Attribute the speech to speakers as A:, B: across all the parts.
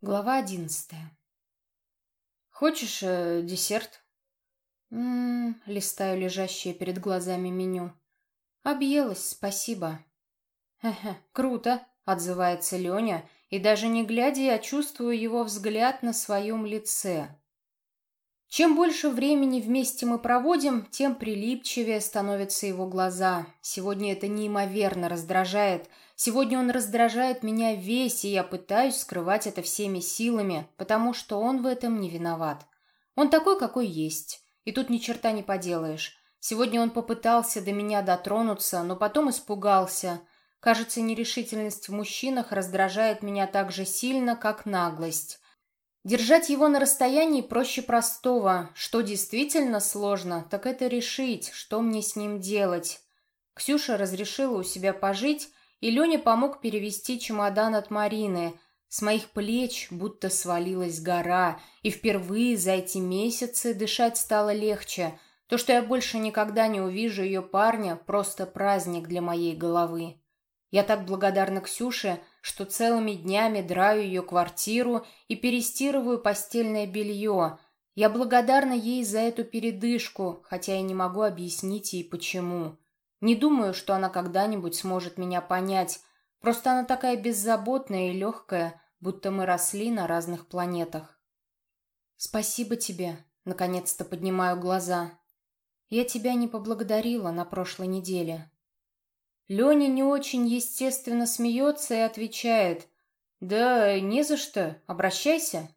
A: Глава одиннадцатая. «Хочешь э, десерт?» «М-м-м», листаю лежащее перед глазами меню. «Объелась, спасибо». «Хе-хе, круто», — отзывается Леня, и даже не глядя, я чувствую его взгляд на своем лице. Чем больше времени вместе мы проводим, тем прилипчивее становятся его глаза. Сегодня это неимоверно раздражает. Сегодня он раздражает меня весь, и я пытаюсь скрывать это всеми силами, потому что он в этом не виноват. Он такой, какой есть. И тут ни черта не поделаешь. Сегодня он попытался до меня дотронуться, но потом испугался. Кажется, нерешительность в мужчинах раздражает меня так же сильно, как наглость. Держать его на расстоянии проще простого. Что действительно сложно, так это решить, что мне с ним делать. Ксюша разрешила у себя пожить, и Леня помог перевести чемодан от Марины. С моих плеч будто свалилась гора, и впервые за эти месяцы дышать стало легче. То, что я больше никогда не увижу ее парня, просто праздник для моей головы. Я так благодарна Ксюше, что целыми днями драю ее квартиру и перестирываю постельное белье. Я благодарна ей за эту передышку, хотя и не могу объяснить ей почему. Не думаю, что она когда-нибудь сможет меня понять. Просто она такая беззаботная и легкая, будто мы росли на разных планетах. «Спасибо тебе», — наконец-то поднимаю глаза. «Я тебя не поблагодарила на прошлой неделе». Леня не очень естественно смеется и отвечает. «Да не за что, обращайся».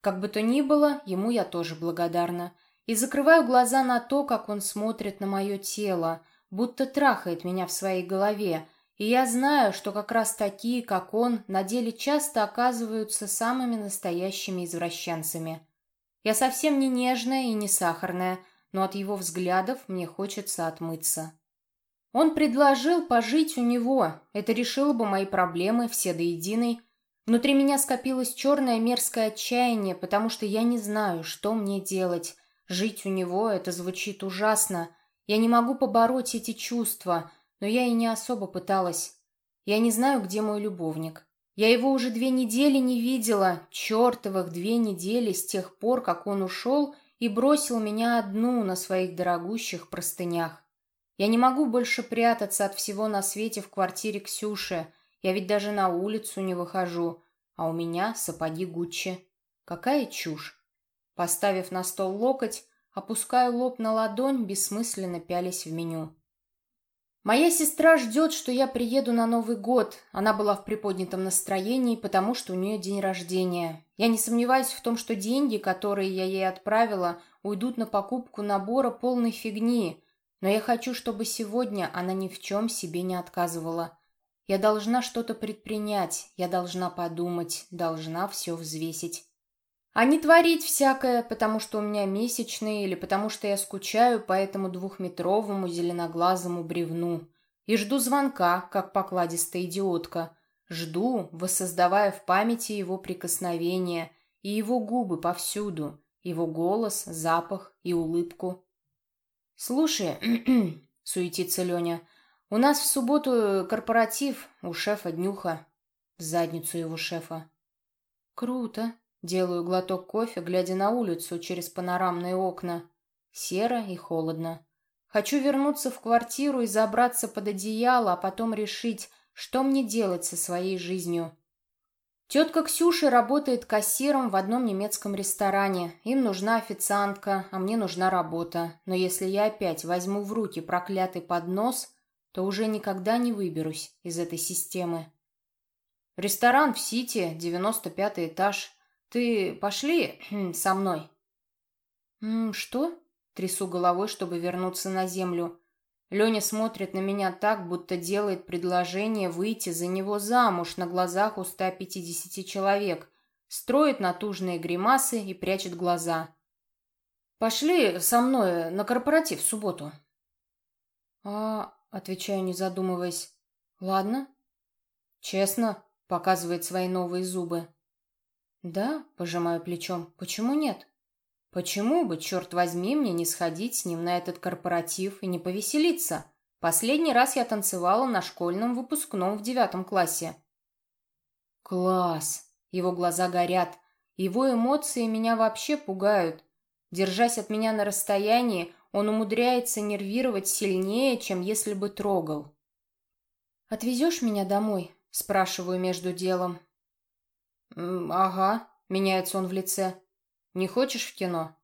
A: Как бы то ни было, ему я тоже благодарна. И закрываю глаза на то, как он смотрит на мое тело, будто трахает меня в своей голове. И я знаю, что как раз такие, как он, на деле часто оказываются самыми настоящими извращенцами. Я совсем не нежная и не сахарная, но от его взглядов мне хочется отмыться. Он предложил пожить у него. Это решило бы мои проблемы все до единой. Внутри меня скопилось черное мерзкое отчаяние, потому что я не знаю, что мне делать. Жить у него — это звучит ужасно. Я не могу побороть эти чувства, но я и не особо пыталась. Я не знаю, где мой любовник. Я его уже две недели не видела, чертовых две недели с тех пор, как он ушел и бросил меня одну на своих дорогущих простынях. Я не могу больше прятаться от всего на свете в квартире Ксюши. Я ведь даже на улицу не выхожу. А у меня сапоги Гуччи. Какая чушь. Поставив на стол локоть, опускаю лоб на ладонь, бессмысленно пялись в меню. Моя сестра ждет, что я приеду на Новый год. Она была в приподнятом настроении, потому что у нее день рождения. Я не сомневаюсь в том, что деньги, которые я ей отправила, уйдут на покупку набора полной фигни – но я хочу, чтобы сегодня она ни в чем себе не отказывала. Я должна что-то предпринять, я должна подумать, должна все взвесить. А не творить всякое, потому что у меня месячные или потому что я скучаю по этому двухметровому зеленоглазому бревну. И жду звонка, как покладистая идиотка. Жду, воссоздавая в памяти его прикосновения и его губы повсюду, его голос, запах и улыбку. «Слушай», — суетится Леня, — «у нас в субботу корпоратив у шефа Днюха». В задницу его шефа. «Круто», — делаю глоток кофе, глядя на улицу через панорамные окна. Серо и холодно. Хочу вернуться в квартиру и забраться под одеяло, а потом решить, что мне делать со своей жизнью. Тетка Ксюша работает кассиром в одном немецком ресторане. Им нужна официантка, а мне нужна работа. Но если я опять возьму в руки проклятый поднос, то уже никогда не выберусь из этой системы. Ресторан в Сити, 95 этаж. Ты пошли со мной? что? Трясу головой, чтобы вернуться на землю. Леня смотрит на меня так, будто делает предложение выйти за него замуж на глазах у 150 человек, строит натужные гримасы и прячет глаза. «Пошли со мной на корпоратив в субботу». «А...» — отвечаю, не задумываясь. «Ладно». «Честно?» — показывает свои новые зубы. «Да», — пожимаю плечом, — «почему нет?» Почему бы, черт возьми, мне не сходить с ним на этот корпоратив и не повеселиться? Последний раз я танцевала на школьном выпускном в девятом классе. Класс! Его глаза горят. Его эмоции меня вообще пугают. Держась от меня на расстоянии, он умудряется нервировать сильнее, чем если бы трогал. «Отвезешь меня домой?» — спрашиваю между делом. «Ага», — меняется он в лице. «Не хочешь в кино?»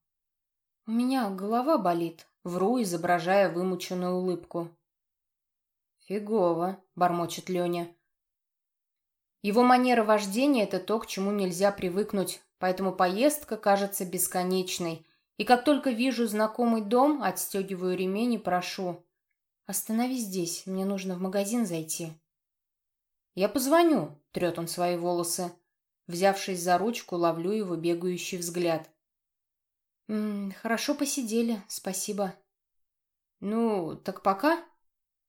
A: «У меня голова болит», — вру, изображая вымученную улыбку.
B: «Фигово», — бормочет Леня.
A: Его манера вождения — это то, к чему нельзя привыкнуть, поэтому поездка кажется бесконечной. И как только вижу знакомый дом, отстегиваю ремень и прошу. «Останови здесь, мне нужно в магазин зайти».
B: «Я позвоню», — трет он свои волосы. Взявшись за ручку, ловлю его бегающий взгляд.
A: «М -м, «Хорошо посидели, спасибо».
B: «Ну, так пока?»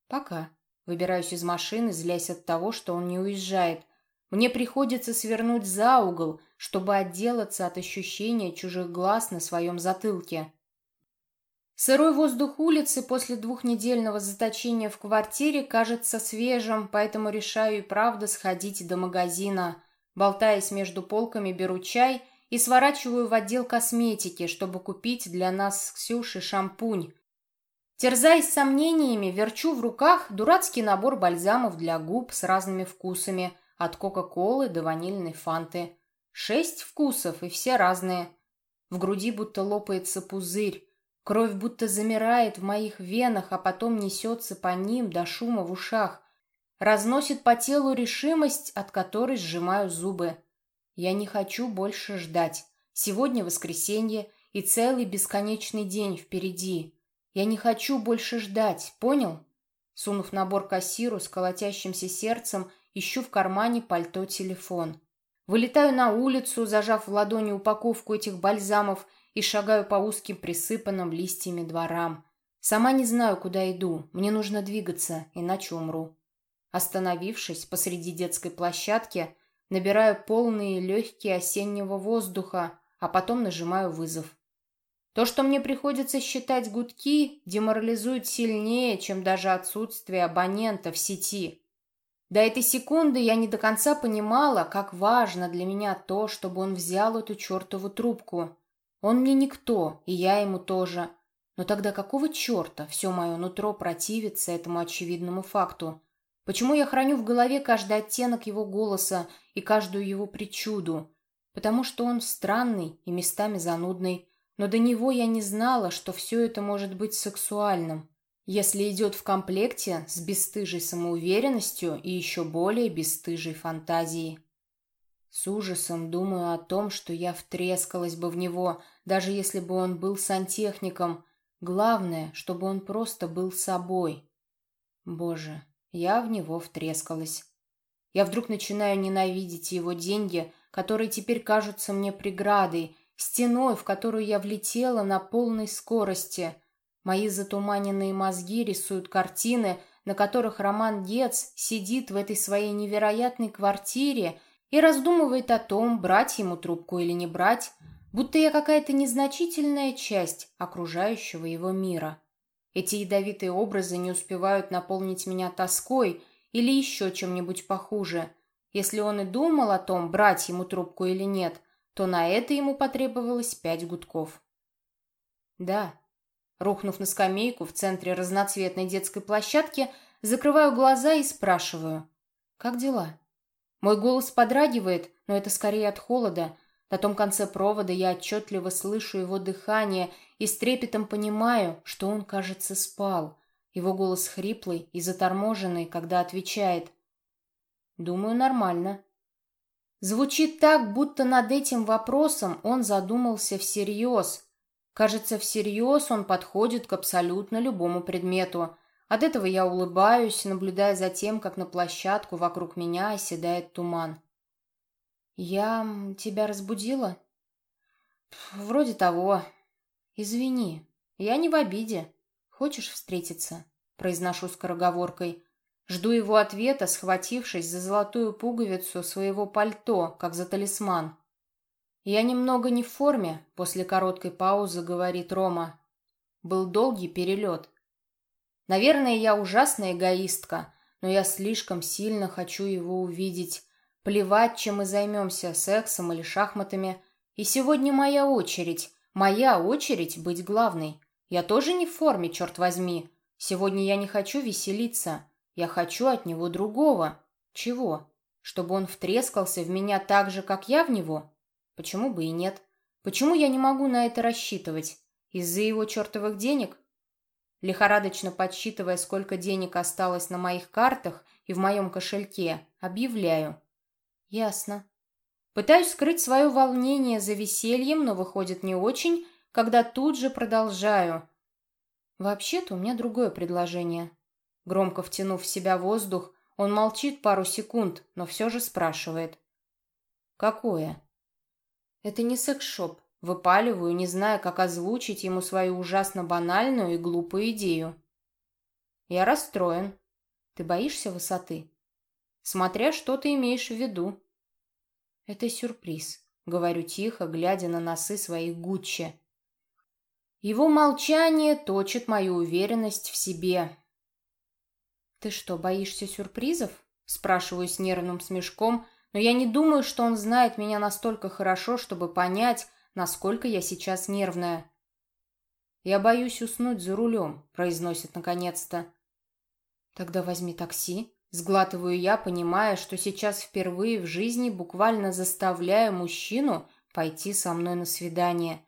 A: «Пока».
B: Выбираюсь из машины, злясь от того, что он не уезжает. Мне приходится свернуть за угол, чтобы отделаться от ощущения чужих глаз на своем затылке. Сырой воздух улицы после двухнедельного заточения в квартире кажется свежим, поэтому решаю и правда сходить до магазина. Болтаясь между полками, беру чай и сворачиваю в отдел косметики, чтобы купить для нас с Ксюшей шампунь. Терзаясь сомнениями, верчу в руках дурацкий набор бальзамов для губ с разными вкусами, от кока-колы до ванильной фанты. Шесть вкусов, и все разные. В груди будто лопается пузырь. Кровь будто замирает в моих венах, а потом несется по ним до шума в ушах. Разносит по телу решимость, от которой сжимаю зубы. Я не хочу больше ждать. Сегодня воскресенье и целый бесконечный день впереди. Я не хочу больше ждать, понял? Сунув набор кассиру с колотящимся сердцем, ищу в кармане пальто телефон. Вылетаю на улицу, зажав в ладони упаковку этих бальзамов и шагаю по узким присыпанным листьями дворам. Сама не знаю, куда иду. Мне нужно двигаться, иначе умру. Остановившись посреди детской площадки, набираю полные легкие осеннего воздуха, а потом нажимаю вызов. То, что мне приходится считать гудки, деморализует сильнее, чем даже отсутствие абонента в сети. До этой секунды я не до конца понимала, как важно для меня то, чтобы он взял эту чертову трубку. Он мне никто, и я ему тоже. Но тогда какого черта все мое нутро противится этому очевидному факту? Почему я храню в голове каждый оттенок его голоса и каждую его причуду? Потому что он странный и местами занудный, но до него я не знала, что все это может быть сексуальным, если идет в комплекте с бесстыжей самоуверенностью и еще более бесстыжей фантазией. С ужасом думаю о том, что я втрескалась бы в него, даже если бы он был сантехником. Главное, чтобы он просто был собой. Боже, я в него втрескалась. Я вдруг начинаю ненавидеть его деньги, которые теперь кажутся мне преградой, стеной, в которую я влетела на полной скорости. Мои затуманенные мозги рисуют картины, на которых Роман Гец сидит в этой своей невероятной квартире и раздумывает о том, брать ему трубку или не брать, будто я какая-то незначительная часть окружающего его мира. Эти ядовитые образы не успевают наполнить меня тоской или еще чем-нибудь похуже. Если он и думал о том, брать ему трубку или нет, то на это ему потребовалось пять гудков. Да, рухнув на скамейку в центре разноцветной детской площадки, закрываю глаза и спрашиваю, «Как дела?» Мой голос подрагивает, но это скорее от холода. На том конце провода я отчетливо слышу его дыхание и с трепетом понимаю, что он, кажется, спал. Его голос хриплый и заторможенный, когда отвечает. «Думаю, нормально. Звучит так, будто над этим вопросом он задумался всерьез. Кажется, всерьез он подходит к абсолютно любому предмету. От этого я улыбаюсь, наблюдая за тем, как на площадку вокруг меня оседает туман. «Я тебя разбудила?» «Вроде того. Извини, я не в обиде. Хочешь встретиться?» Произношу скороговоркой. Жду его ответа, схватившись за золотую пуговицу своего пальто, как за талисман. «Я немного не в форме», — после короткой паузы говорит Рома. Был долгий перелет. Наверное, я ужасная эгоистка, но я слишком сильно хочу его увидеть. Плевать, чем мы займемся, сексом или шахматами. И сегодня моя очередь. Моя очередь быть главной. Я тоже не в форме, черт возьми. Сегодня я не хочу веселиться. Я хочу от него другого. Чего? Чтобы он втрескался в меня так же, как я в него? Почему бы и нет? Почему я не могу на это рассчитывать? Из-за его чертовых денег? Лихорадочно подсчитывая, сколько денег осталось на моих картах и в моем кошельке, объявляю. Ясно. Пытаюсь скрыть свое волнение за весельем, но выходит не очень, когда тут же продолжаю. Вообще-то у меня другое предложение. Громко втянув в себя воздух, он молчит пару секунд, но все же спрашивает. «Какое?» «Это не секс-шоп. Выпаливаю, не зная, как озвучить ему свою ужасно банальную и глупую идею. Я расстроен. Ты боишься высоты? Смотря, что ты имеешь в виду. Это сюрприз, говорю тихо, глядя на носы своих Гуччи. Его молчание точит мою уверенность в себе. «Ты что, боишься сюрпризов?» Спрашиваю с нервным смешком, но я не думаю, что он знает меня настолько хорошо, чтобы понять, насколько я сейчас нервная. «Я боюсь уснуть за рулем», — произносит наконец-то. «Тогда возьми такси», — сглатываю я, понимая, что сейчас впервые в жизни буквально заставляю мужчину пойти со мной на свидание.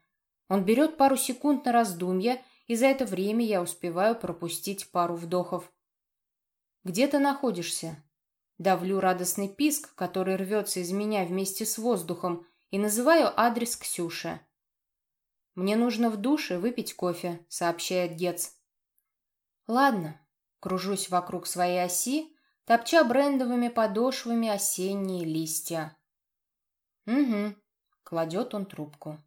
B: Он берет пару секунд на раздумье, и за это время я успеваю пропустить пару вдохов. «Где ты находишься?» Давлю радостный писк, который рвется из меня вместе с воздухом, и называю адрес Ксюши. «Мне нужно в душе выпить кофе», — сообщает Гец. «Ладно». Кружусь вокруг своей оси, топча брендовыми подошвами осенние листья. «Угу», — кладет он трубку.